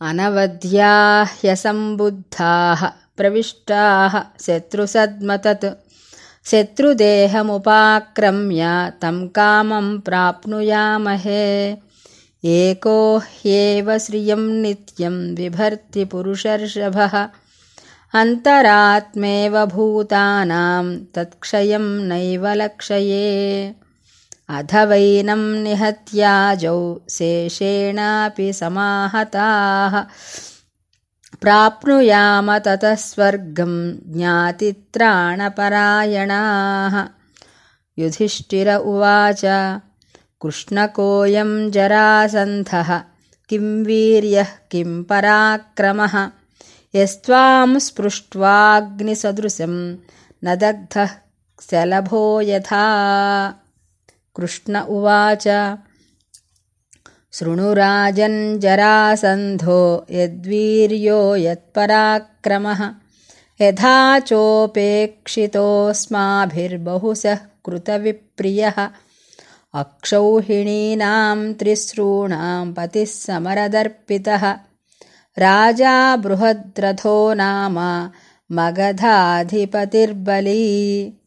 अनवध्याह्यसम्बुद्धाः प्रविष्टाः। शत्रुसद्मतत्। शत्रुदेहमुपाक्रम्य तं कामं प्राप्नुयामहे। एको ह्येव श्रियं नित्यं बिभर्ति पुरुषर्षभः। अन्तरात्मेव भूतानां तत्क्षयं नैव लक्षये अधवैनं निहत्याजौ शेषेणापि समाहताः। प्राप्नुयाम ततः स्वर्गं ज्ञातित्राणपरायणाः। युधिष्ठिर उवाच कृष्णकोऽयं जरासन्धः? किं वीर्यः? किं पराक्रमः? यस्त्वां स्पृष्ट्वाग्निसदृशं न दग्धः शलभो यथा कृष्ण उवाच। शृणुराजञ्जरासन्धो यद्वीर्यो यत्पराक्रमः। यथा चोपेक्षितोऽस्माभिर्बहुशः कृतविप्रियः। अक्षौहिणीनां त्रिसॄणां पतिः समरदर्पितः। राजा बृहद्रथो नाम मगधाधिपतिर्बली